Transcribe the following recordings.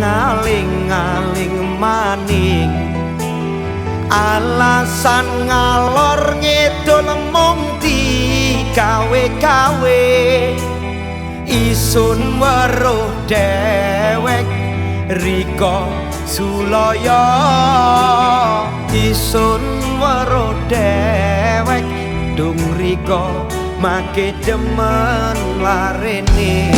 ngaling-ngaling maning. Alasan ngalor ngedol mung digawe-gawe. Isun weruh dewek riko sulaya isun weruh dewek dung riko make demen larene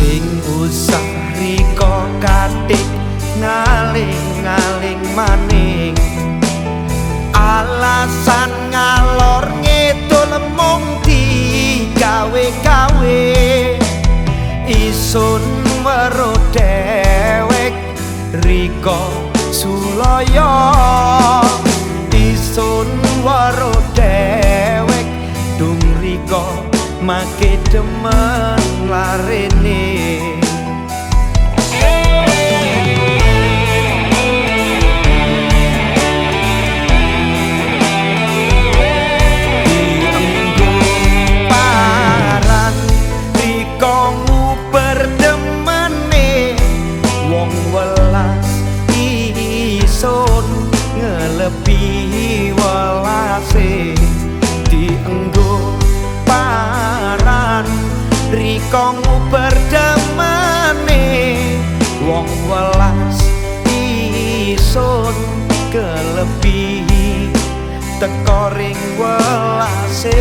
sing usah riko katik ngaling-ngaling maning. Alasan ngalor ngedol mung digawe-gawe. Isun weruh dewek riko sulaya isun weruh dewek dung riko make demen larene riko nguber demene wong welas isun kelebihi. Tekoring welase